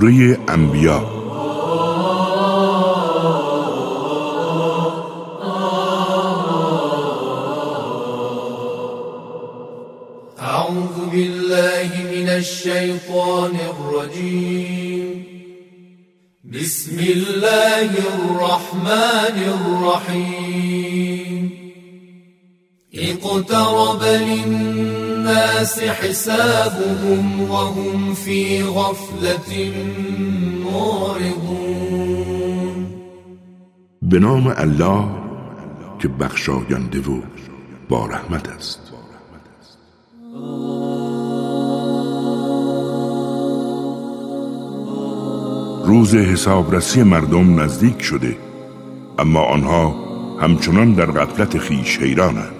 سوره انبیا. حسابهم وهم في غفلة معرضون. به نام الله که بخشاینده و با رحمت است. روز حسابرسی مردم نزدیک شده اما آنها همچنان در غفلت خیش حیرانند.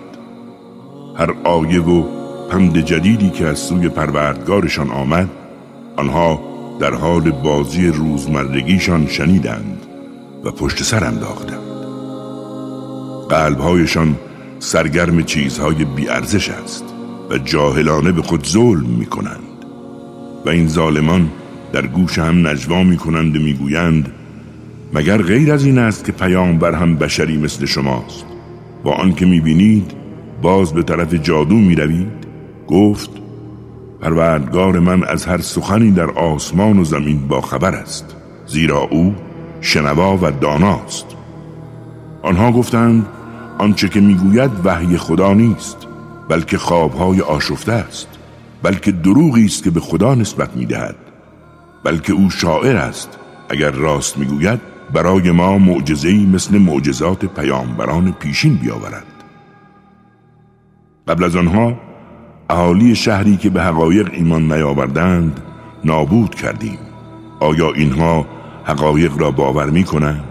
هر آیه و پند جدیدی که از سوی پروردگارشان آمد آنها در حال بازی روزمرگیشان شنیدند و پشت سر انداختند. قلبهایشان سرگرم چیزهای بیارزش است و جاهلانه به خود ظلم می کنند و این ظالمان در گوش هم نجوا می کنند و می گویند مگر غیر از این است که پیامبر هم بشری مثل شماست؟ با آنکه می بینید باز به طرف جادو می روید گفت پروردگار من از هر سخنی در آسمان و زمین با خبر است زیرا او شنوا و داناست. آنها گفتند آنچه که می‌گوید وحی خدا نیست بلکه خوابهای آشفته است بلکه دروغی است که به خدا نسبت می‌دهد بلکه او شاعر است اگر راست می‌گوید برای ما معجزه‌ای مثل معجزات پیامبران پیشین بیاورد. قبل از آنها اهالی شهری که به حقایق ایمان نیاوردند نابود کردیم. آیا اینها حقایق را باور می کنند؟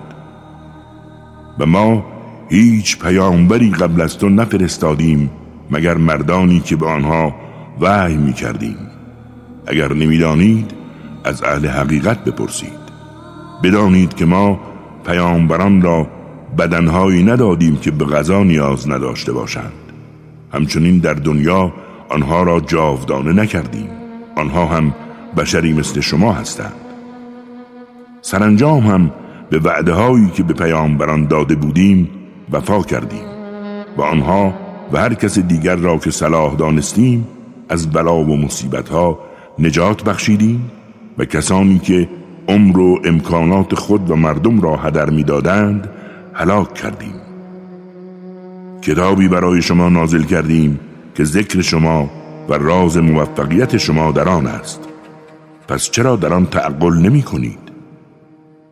و ما هیچ پیامبری قبل از تو نفرستادیم مگر مردانی که به آنها وحی می کردیم اگر نمی‌دانید از اهل حقیقت بپرسید. بدانید که ما پیامبران را بدنهایی ندادیم که به غذا نیاز نداشته باشند. همچنین در دنیا آنها را جاودانه نکردیم. آنها هم بشری مثل شما هستند. سرانجام هم به وعده هایی که به پیامبران داده بودیم وفا کردیم و آنها و هر کس دیگر را که صلاح دانستیم از بلا و مصیبت ها نجات بخشیدیم و کسانی که عمر و امکانات خود و مردم را هدر می‌دادند هلاک کردیم. کتابی برای شما نازل کردیم که ذکر شما و راز موفقیت شما در آن است. پس چرا در آن تعقل نمی کنید؟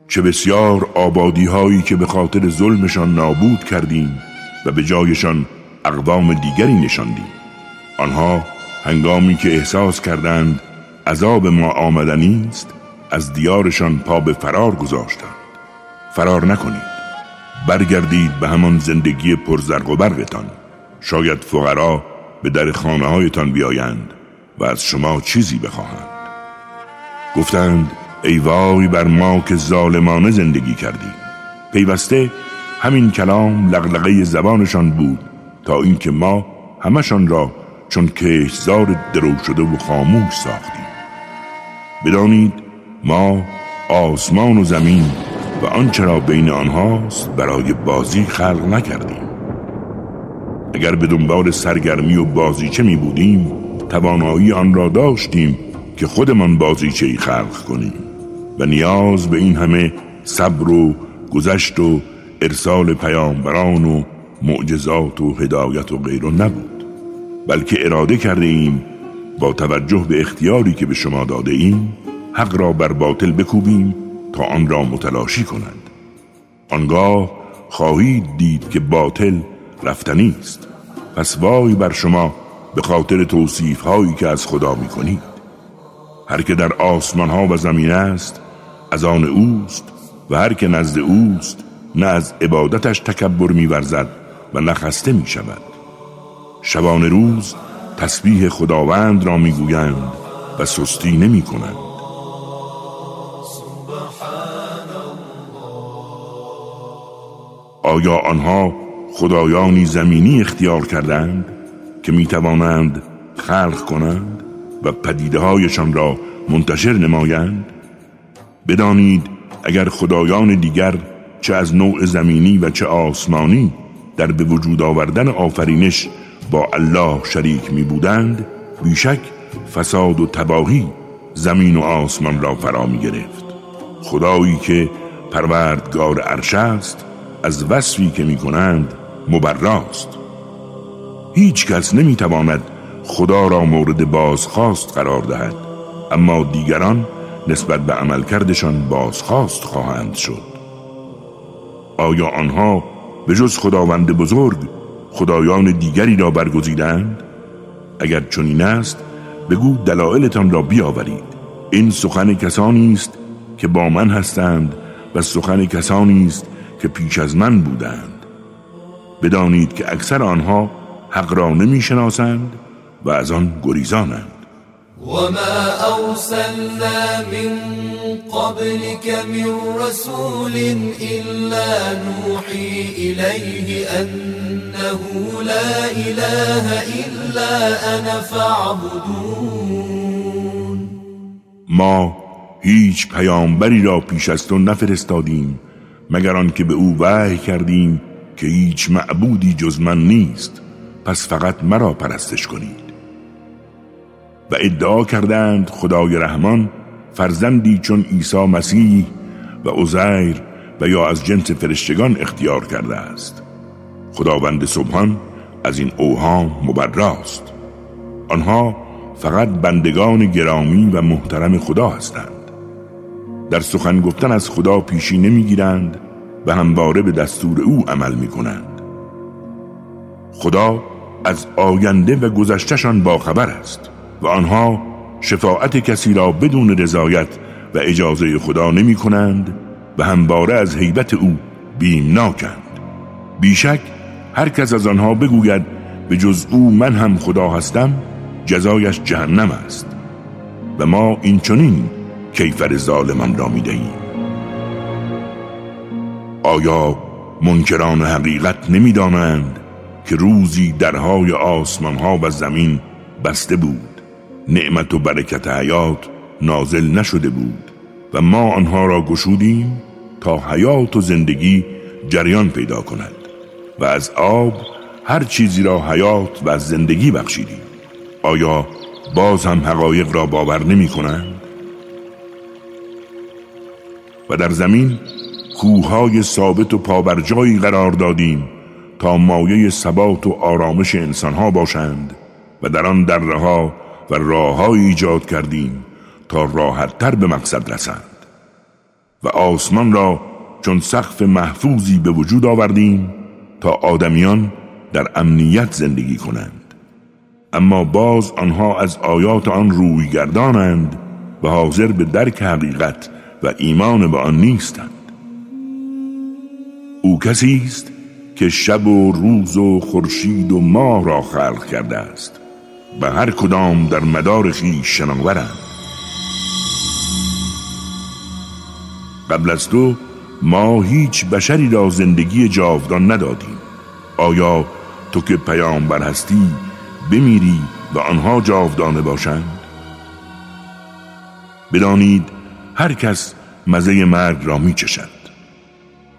چه بسیار آبادی هایی که به خاطر ظلمشان نابود کردیم و به جایشان اقوام دیگری نشاندیم. آنها هنگامی که احساس کردند عذاب ما آمدنی است از دیارشان پا به فرار گذاشتند. فرار نکنید. برگردید به همان زندگی پرزرگ و برقتان. شاید فقرا به در خانه هایتان بیایند و از شما چیزی بخواهند. گفتند ای وای بر ما که ظالمانه زندگی کردیم پیوسته همین کلام لغلقه زبانشان بود تا اینکه ما همشان را چون کشزار درو شده و خاموش ساختیم. بدانید ما آسمان و زمین و آنچه را بین آنهاست برای بازی خلق نکردیم. اگر به دنبال سرگرمی و بازیچه می بودیم توانایی آن را داشتیم که خودمان بازیچه ای خلق کنیم. و نیاز به این همه صبر و گذشت و ارسال پیامبران و معجزات و هدایت و غیره نبود. بلکه اراده کرده ایم با توجه به اختیاری که به شما داده ایم حق را بر باطل بکوبیم تا آن را متلاشی کنند آنگاه خواهید دید که باطل رفتنی است. پس وای بر شما به خاطر توصیف هایی که از خدا می کنید هر که در آسمان ها و زمین است از آن اوست و هر که نزد اوست نه از عبادتش تکبر میورزد و نه خسته می شود شبان روز تسبیح خداوند را می‌گویند و سستی نمی کنند آیا آنها خدایانی زمینی اختیار کردند که می توانند خلق کنند و پدیده هایشان را منتشر نمایند. بدانید اگر خدایان دیگر چه از نوع زمینی و چه آسمانی در به وجود آوردن آفرینش با الله شریک می بودند بیشک فساد و تباهی زمین و آسمان را فرا می گرفت خدایی که پروردگار عرش است از وصفی که می کنند مبراست. هیچ کس نمی تواند خدا را مورد بازخواست قرار دهد اما دیگران نسبت به عملکردشان بازخواست خواهند شد. آیا آنها به جز خداوند بزرگ خدایان دیگری را برگزیدند؟ اگر چنین است بگو دلایلتان را بیاورید. این سخن کسانی است که با من هستند و سخن کسانی است که پیش از من بودند. بدانید که اکثر آنها حق را نمی‌شناسند و از آن گریزانند. وما أرسلنا من قبلك من رسول إلا نوحي إليه أنه لا إله إلا أنا فاعبدون. ما هیچ پیامبری را پیش از تو نفرستادیم مگر آنکه به او وحی کردیم که هیچ معبودی جز من نیست پس فقط مرا پرستش کنید. و ادعا کردند خدای رحمان فرزندی چون عیسی مسیح و عزیر و یا از جنس فرشتگان اختیار کرده است. خداوند سبحان از این اوهام مبراست. آنها فقط بندگان گرامی و محترم خدا هستند. در سخن گفتن از خدا پیشی نمی‌گیرند و همواره به دستور او عمل می کنند خدا از آینده و گذشتشان باخبر است و آنها شفاعت کسی را بدون رضایت و اجازه خدا نمی کنند و همواره از حیبت او بیمناکند. بیشک هر کس از آنها بگوید به جز او من هم خدا هستم جزایش جهنم است و ما این چنین کیفر ظالمان را می دهیم آیا منکران حقیقت نمی دانند که روزی درهای آسمان ها و زمین بسته بود نعمت و برکت حیات نازل نشده بود و ما آنها را گشودیم تا حیات و زندگی جریان پیدا کند و از آب هر چیزی را حیات و زندگی بخشیدیم آیا باز هم حقایق را باور نمی کنند؟ و در زمین کوههای ثابت و پابرجایی قرار دادیم تا مایه ثبات و آرامش انسانها باشند و در آن درها و راههایی ایجاد کردیم تا راحتتر به مقصد رسند. و آسمان را چون سقف محفوظی به وجود آوردیم تا آدمیان در امنیت زندگی کنند. اما باز آنها از آیات آن روی گردانند و حاضر به درک حقیقت و ایمان به آن نیستند. او کسی است که شب و روز و خورشید و ماه را خلق کرده است. و هر کدام در مدار خیش شناورند قبل از تو ما هیچ بشری را زندگی جاودان ندادیم. آیا تو که پیامبر هستی بمیری و آنها جاودانه باشند؟ بدانید هر کس مزه مرگ را می چشد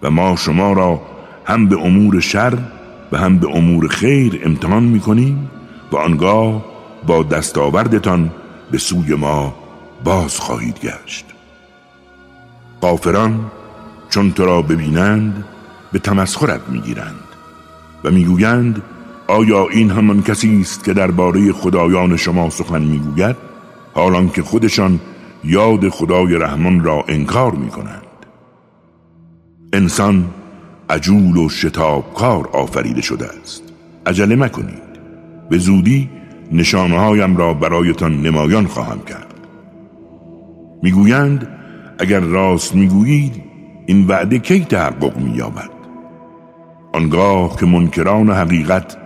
و ما شما را هم به امور شر و هم به امور خیر امتحان می کنیم و آنگاه با دستاوردتان به سوی ما باز خواهید گشت. قافران چون تو را ببینند به تمسخرت می‌گیرند و می‌گویند آیا این همان کسی است که درباره خدایان شما سخن می‌گوید؟ حالان که خودشان یاد خدای رحمان را انکار می‌کنند. انسان عجول و شتابکار آفریده شده است. عجله مکنید. به زودی نشانهایم را برایتان نمایان خواهم کرد. می‌گویند اگر راست می‌گویید این وعده کی تحقق مییابد؟ آنگاه که منکران حقیقت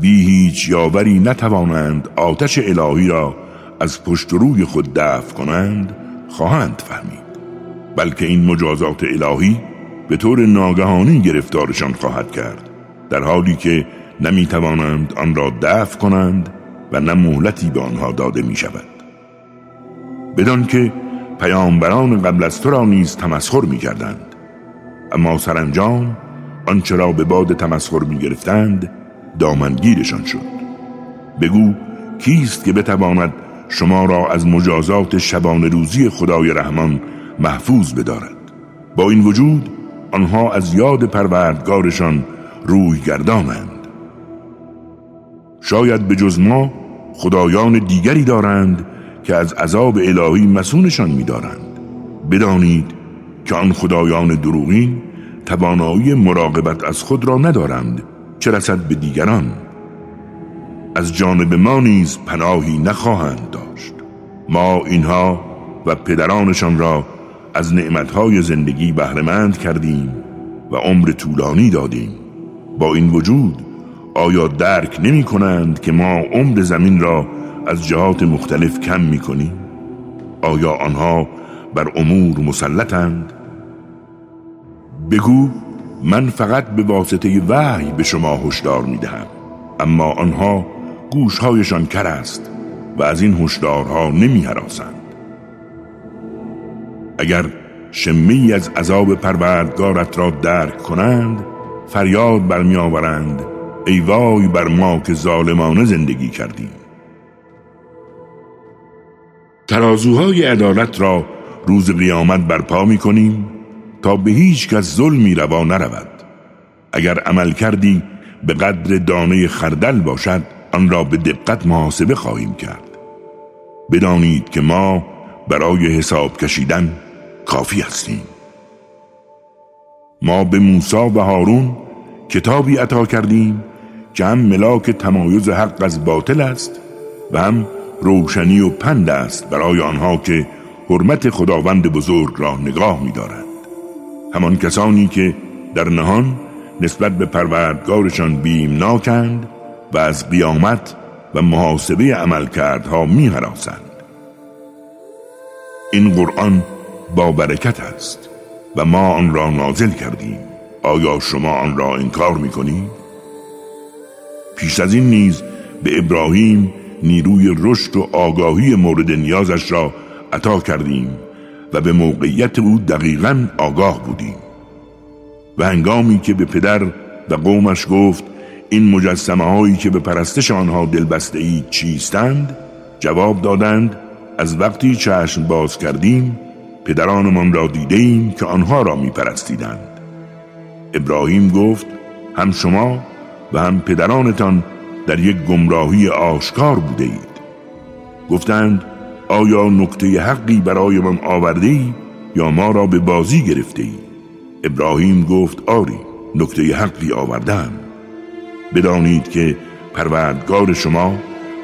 بی هیچ یاوری نتوانند آتش الهی را از پشت روی خود دفع کنند خواهند فهمید. بلکه این مجازات الهی به طور ناگهانی گرفتارشان خواهد کرد در حالی که نمی توانند آن را دفع کنند و نه مهلتی به آنها داده می شود بدان که پیامبران قبل از تو را نیز تمسخر می کردند اما سرانجام آنچه را به باد تمسخر می گرفتند دامنگیرشان شد. بگو کیست که بتواند شما را از مجازات شبان روزی خدای رحمان محفوظ بدارد؟ با این وجود آنها از یاد پروردگارشان روی گردانند شاید به جز ما خدایان دیگری دارند که از عذاب الهی مسونشان می‌دارند. بدانید که آن خدایان دروغین توانایی مراقبت از خود را ندارند چه رسد به دیگران. از جانب ما نیز پناهی نخواهند داشت. ما اینها و پدرانشان را از نعمتهای زندگی بهرهمند کردیم و عمر طولانی دادیم با این وجود آیا درک نمی کنند که ما عمر زمین را از جهات مختلف کم می کنیم؟ آیا آنها بر امور مسلطند؟ بگو من فقط به واسطه وحی به شما هشدار می دهم اما آنها گوشهایشان کر است و از این هشدارها نمی حراسند. اگر شمی از عذاب پروردگارت را درک کنند فریاد برمی آورند ای وای بر ما که ظالمانه زندگی کردیم. ترازوهای عدالت را روز قیامت برپا می کنیم تا به هیچ کس ظلمی روا نرود. اگر عمل کردی به قدر دانه خردل باشد آن را به دقت محاسبه خواهیم کرد. بدانید که ما برای حساب کشیدن کافی هستیم. ما به موسی و هارون کتابی عطا کردیم که هم ملاک تمایز حق از باطل است و هم روشنی و پند است برای آنها که حرمت خداوند بزرگ را نگاه می‌دارند. همان کسانی که در نهان نسبت به پروردگارشان بیمناکند و از قیامت و محاسبه عملکردها می‌هراسند. این قرآن با برکت است و ما آن را نازل کردیم. آیا شما آن را انکار می‌کنید؟ پیش از این نیز به ابراهیم نیروی رشد و آگاهی مورد نیازش را عطا کردیم و به موقعیت او دقیقا آگاه بودیم. و هنگامی که به پدر و قومش گفت این مجسمه هایی که به پرستش آنها دلبسته اید چیستند؟ جواب دادند از وقتی چشم باز کردیم پدرانمان را دیده ایم که آنها را می پرستیدند ابراهیم گفت هم شما و هم پدرانتان در یک گمراهی آشکار بوده اید گفتند آیا نکته حقی برای من آورده ای یا ما را به بازی گرفته ای ابراهیم گفت آری نکته حقی آوردم بدانید که پروردگار شما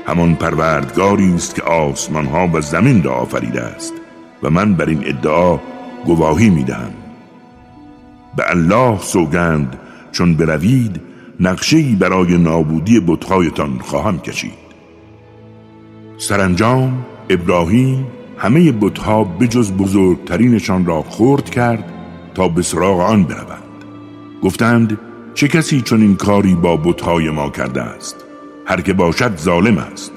همان پروردگاری است که آسمان ها و زمین را آفریده است. و من بر این ادعا گواهی می‌دهم. به الله سوگند چون بروید نقشه‌ای برای نابودی بتهایتان خواهم کشید. سرانجام ابراهیم همه بتها بجز بزرگترینشان را خورد کرد تا به سراغ آن بروند. گفتند چه کسی چون این کاری با بتهای ما کرده است؟ هر که باشد ظالم است.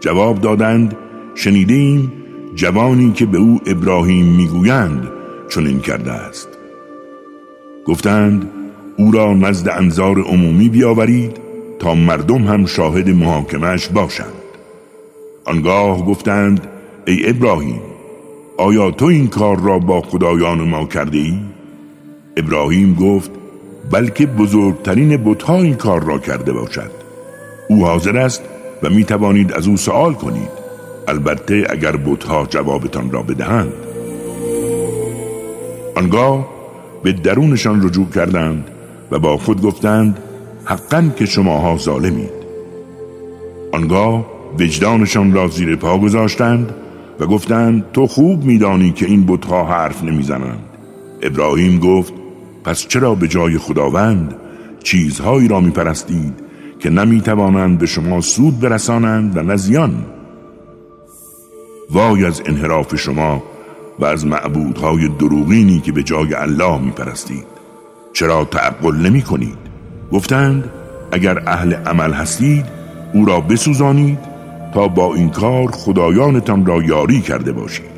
جواب دادند شنیدیم جوانی که به او ابراهیم می‌گویند چون این کرده است. گفتند او را نزد انظار عمومی بیاورید تا مردم هم شاهد محاکمش باشند. آنگاه گفتند ای ابراهیم آیا تو این کار را با خدایان ما کرده ای؟ ابراهیم گفت بلکه بزرگترین بتها این کار را کرده باشد. او حاضر است و می توانید از او سوال کنید. البته اگر بتها جوابتان را بدهند. آنگاه به درونشان رجوع کردند و با خود گفتند حقا که شماها ظالمید. آنگاه وجدانشان را زیر پا گذاشتند و گفتند تو خوب میدانی که این بتها حرف نمی‌زنند. ابراهیم گفت پس چرا به جای خداوند چیزهایی را میپرستید که نمی‌توانند به شما سود برسانند و نزیان وای از انحراف شما و از معبودهای دروغینی که به جای الله میپرستید. چرا تعقل نمی کنید؟ گفتند اگر اهل عمل هستید او را بسوزانید تا با این کار خدایانتان را یاری کرده باشید.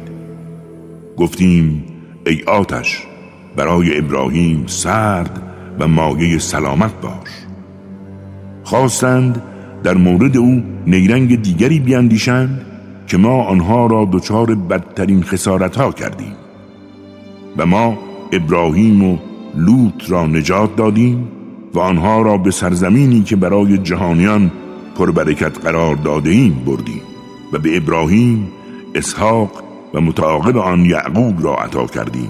گفتیم ای آتش برای ابراهیم سرد و مایه سلامت باش. خواستند در مورد او نیرنگ دیگری بیاندیشند که ما آنها را دچار بدترین خسارت ها کردیم. و ما ابراهیم و لوط را نجات دادیم و آنها را به سرزمینی که برای جهانیان پربرکت قرار داده ایم بردیم و به ابراهیم اسحاق و متعاقب آن یعقوب را عطا کردیم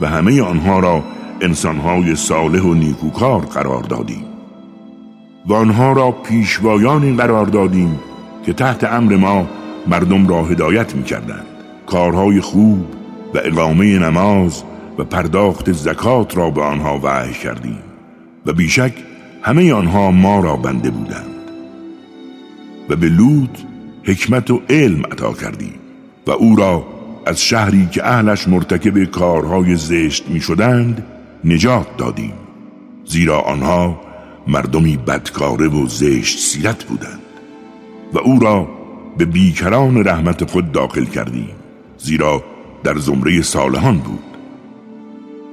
و همه آنها را انسانهای صالح و نیکوکار قرار دادیم. و آنها را پیشوایانی قرار دادیم که تحت امر ما مردم را هدایت می کردند کارهای خوب و اقامه نماز و پرداخت زکات را به آنها وحی کردیم و بیشک همه آنها ما را بنده بودند. و به لوط حکمت و علم عطا کردیم و او را از شهری که اهلش مرتکب کارهای زشت می شدند نجات دادیم. زیرا آنها مردمی بدکاره و زشت سیرت بودند و او را به بیکران رحمت خود داخل کردیم زیرا در زمره صالحان بود.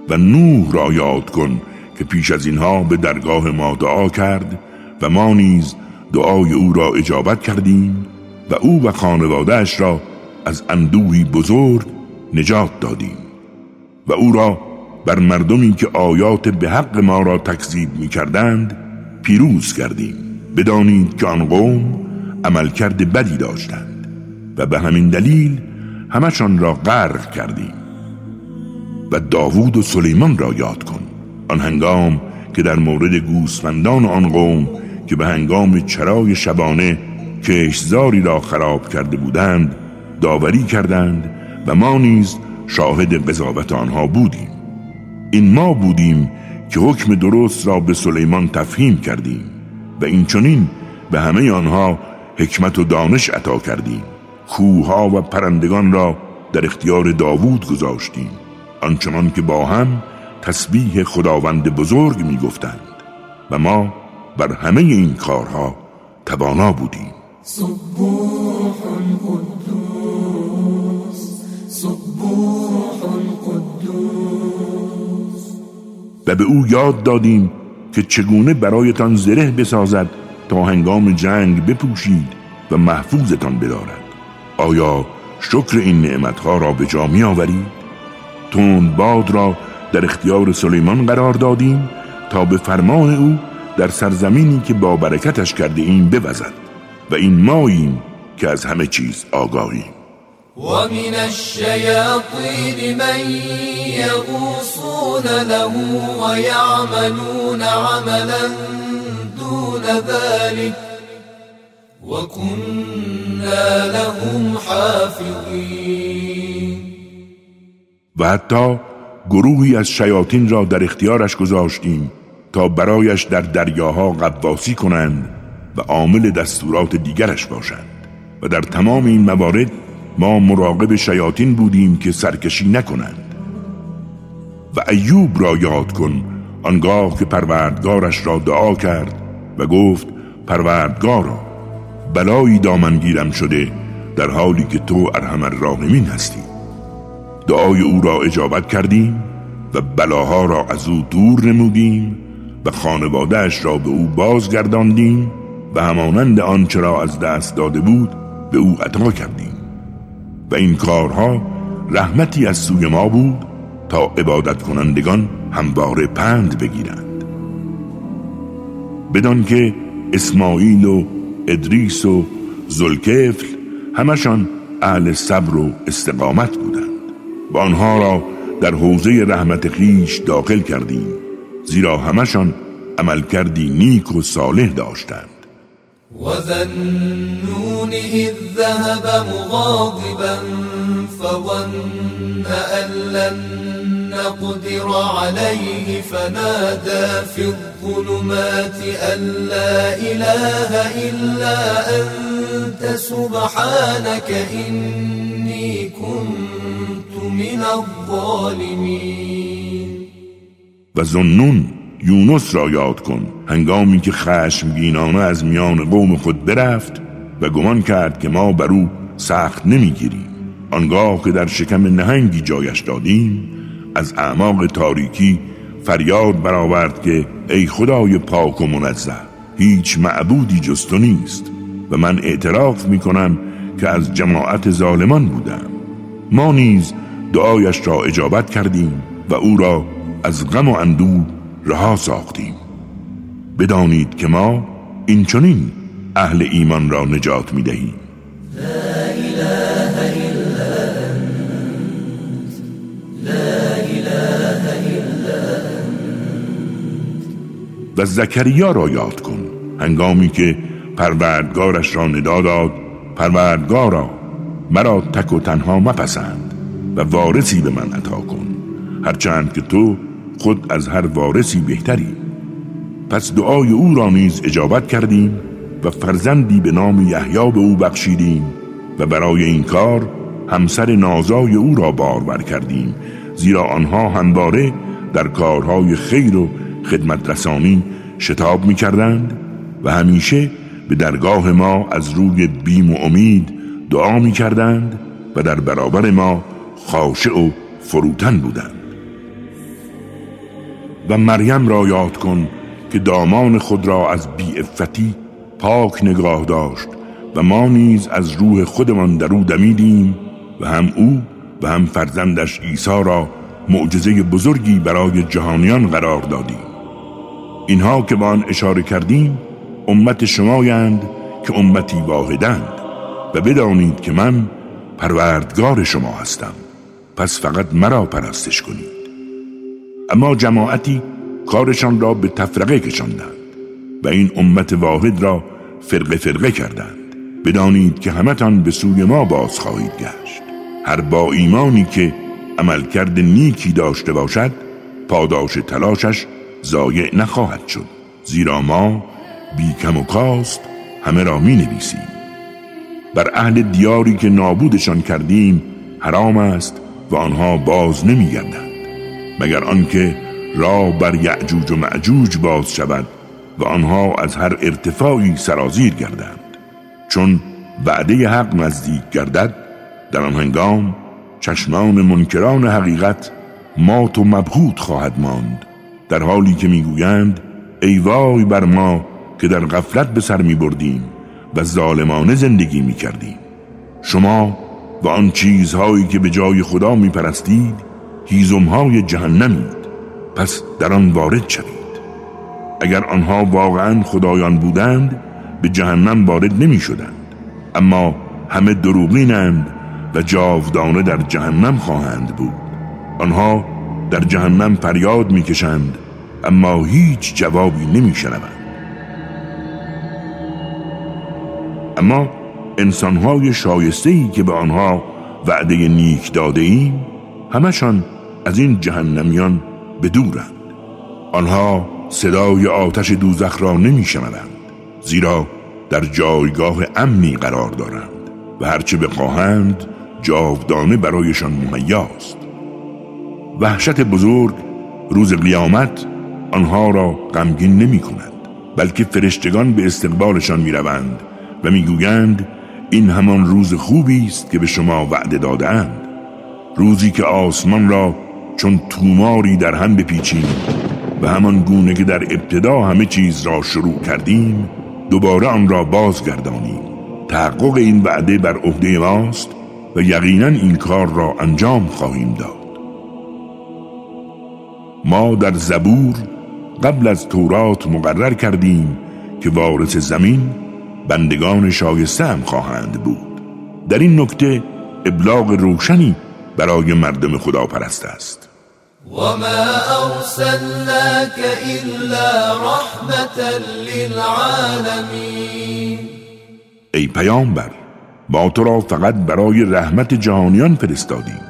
و نوح را یاد کن که پیش از اینها به درگاه ما دعا کرد و ما نیز دعای او را اجابت کردیم و او و خانوادهش را از اندوهی بزرگ نجات دادیم و او را بر مردمی که آیات به حق ما را تکذیب می کردند پیروز کردیم. بدانید که آن قوم عملکرد بدی داشتند و به همین دلیل همشان را غرق کردیم و داوود و سلیمان را یاد کن. آن هنگام که در مورد گوسفندان آن قوم که به هنگام چرای شبانه کشزاری را خراب کرده بودند داوری کردند و ما نیز شاهد قضاوت آنها بودیم. این ما بودیم که حکم درست را به سلیمان تفهیم کردیم و این چنین به همه آنها حکمت و دانش عطا کردیم. کوها و پرندگان را در اختیار داوود گذاشتیم. آنچنان که با هم تسبیح خداوند بزرگ می گفتند و ما بر همه این کارها توانا بودیم. صبوح قدوس صبوح قدوس. و به او یاد دادیم که چگونه برایتان زره بسازد تا هنگام جنگ بپوشید و محفوظتان بدارد آیا شکر این نعمتها را به جا می آورید؟ تون باد را در اختیار سلیمان قرار دادیم تا به فرمان او در سرزمینی که با برکتش کرده این بوزد و این ماییم که از همه چیز آگاهیم ومن الشياطين من يغوصون له ويعملون عملا دون ذلك وكنا لهم حافظين. و حتی گروهی از شیاطین را در اختیارش گذاشتیم تا برایش در دریاها قواسی کنند و عامل دستورات دیگرش باشند. و در تمام این موارد ما مراقب شیاطین بودیم که سرکشی نکنند. و ایوب را یاد کن آنگاه که پروردگارش را دعا کرد و گفت پروردگارا بلایی دامنگیرم شده در حالی که تو ارحم الراحمین هستی. دعای او را اجابت کردیم و بلاها را از او دور نمودیم و خانوادهش را به او بازگرداندیم و همانند آنچه را از دست داده بود به او عطا کردیم. و این کارها رحمتی از سوی ما بود تا عبادت کنندگان همواره پند بگیرند. بدان که اسماعیل و ادریس و زلکفل همشان اهل صبر و استقامت بودند و آنها را در حوزه رحمت خیش داخل کردیم زیرا همشان عمل کردی نیک و صالح داشتند. إذ ذهب مغاضبا فظن أن لن نقدر عليه فنادى في الظلمات أن لا إله إلا أنت سبحانك إني كنت من الظالمين. و زنون یونس را یاد کن. هنگامی که خشمگینانه از میان قوم خود برفت و گمان کرد که ما بر او سخت نمی‌گیریم. آنگاه که در شکم نهنگی جایش دادیم از اعماق تاریکی فریاد برآورد که ای خدای پاک و منزه هیچ معبودی جز نیست و من اعتراف می کنم که از جماعت ظالمان بودم. ما نیز دعایش را اجابت کردیم و او را از غم و اندوه رها ساختیم. بدانید که ما این چنین اهل ایمان را نجات می دهیم و زکریا را یاد کن. هنگامی که پروردگارش را ندا داد پروردگارا مرا تک و تنها مپسند و وارثی به من عطا کن. هرچند که تو خود از هر وارثی بهتری. پس دعای او را نیز اجابت کردیم و فرزندی به نام یحیی به او بخشیدیم و برای این کار همسر نازای او را بارور کردیم زیرا آنها همواره در کارهای خیر و خدمت رسانی شتاب می کردند و همیشه به درگاه ما از روی بیم و امید دعا می کردند و در برابر ما خاشع و فروتن بودند. و مریم را یاد کن که دامان خود را از افتی پاک نگاه داشت و ما نیز از روح خودمان در او دمیدیم و هم او و هم فرزندش عیسی را معجزه بزرگی برای جهانیان قرار دادیم. اینها که به آن اشاره کردیم امت شمایند که امتی واحدند و بدانید که من پروردگار شما هستم. پس فقط مرا پرستش کنید. اما جماعتی کارشان را به تفرقه کشاندند و این امت واحد را فرقه فرقه کردند. بدانید که همتان به سوی ما باز خواهید گشت. هر با ایمانی که عملکرد نیکی داشته باشد پاداش تلاشش ضایع نخواهد شد. زیرا ما بی کم و کاست همه را می نویسیم بر اهل دیاری که نابودشان کردیم حرام است و آنها باز نمی گردند مگر آنکه را بر یعجوج و معجوج باز شود و آنها از هر ارتفاعی سرازیر گردند. چون وعده حق نزدیک گردد در آن هنگام چشمان منکران حقیقت مات و مبهوت خواهد ماند. در حالی که می‌گویند ای وای بر ما که در غفلت به سر می بردیم و ظالمانه زندگی می کردیم شما و آن چیزهایی که به جای خدا می پرستید هیزمهای جهنمید. پس در آن وارد شوید. اگر آنها واقعا خدایان بودند به جهنم وارد نمی شدند اما همه دروغینند و جاودانه در جهنم خواهند بود. آنها در جهنم فریاد می‌کشند اما هیچ جوابی نمیشنوند. اما انسانهای شایسته ای که به آنها وعده نیک داده ایم همشان از این جهنمیان بدورند. آنها صدای آتش دوزخ را نمیشنوند زیرا در جایگاه امنی قرار دارند و هرچه بخواهند جاودانه برایشان ممیاست وحشت بزرگ روز قیامت آنها را غمگین نمی کند بلکه فرشتگان به استقبالشان می روند و می گویند این همان روز خوبی است که به شما وعده دادهاند. روزی که آسمان را چون توماری در هم بپیچیم و همان گونه که در ابتدا همه چیز را شروع کردیم دوباره آن را بازگردانیم. تحقق این وعده بر عهده ماست و یقینا این کار را انجام خواهیم داد. ما در زبور قبل از تورات مقرر کردیم که وارث زمین بندگان شایسته هم خواهند بود. در این نکته ابلاغ روشنی برای مردم خدا پرست است. وما ارسلناك الا رحمتا للعالمین ای پیامبر با تو را فقط برای رحمت جهانیان فرستادیم.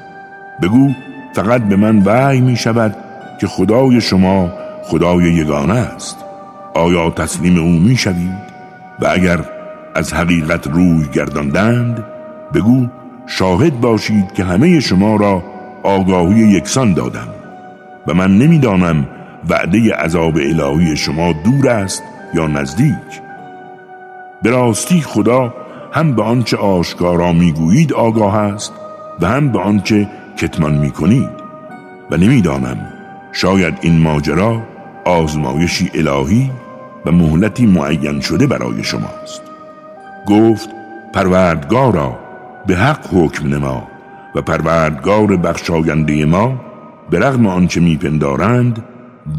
بگو فقط به من وحی می شود که خدای شما خدای یگانه است. آیا تسلیم او می و اگر از حقیقت روی گرداندند بگو شاهد باشید که همه شما را آگاهی یکسان دادم. و من نمی‌دانم وعده عذاب الهی شما دور است یا نزدیک. به راستی خدا هم به آنچه آشکارا می‌گویید آگاه است و هم به آنچه کتمان می کنید و نمی‌دانم شاید این ماجرا آزمایشی الهی و مهلتی معین شده برای شماست. گفت پروردگارا به حق حکم نما و پروردگار بخشاینده ما به رغم آنچه میپندارند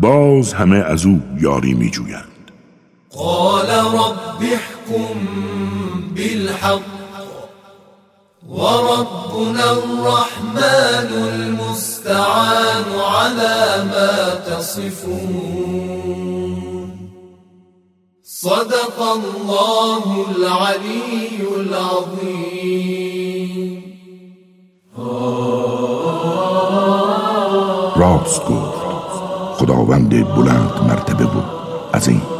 باز همه از او یاری میجویند. قال رب احكم بالحق. وربنا الرحمن المستعان على ما تصفون. صدق الله العلي العظيم. راست گفت خداوند بلند مرتبه. بود عظیم.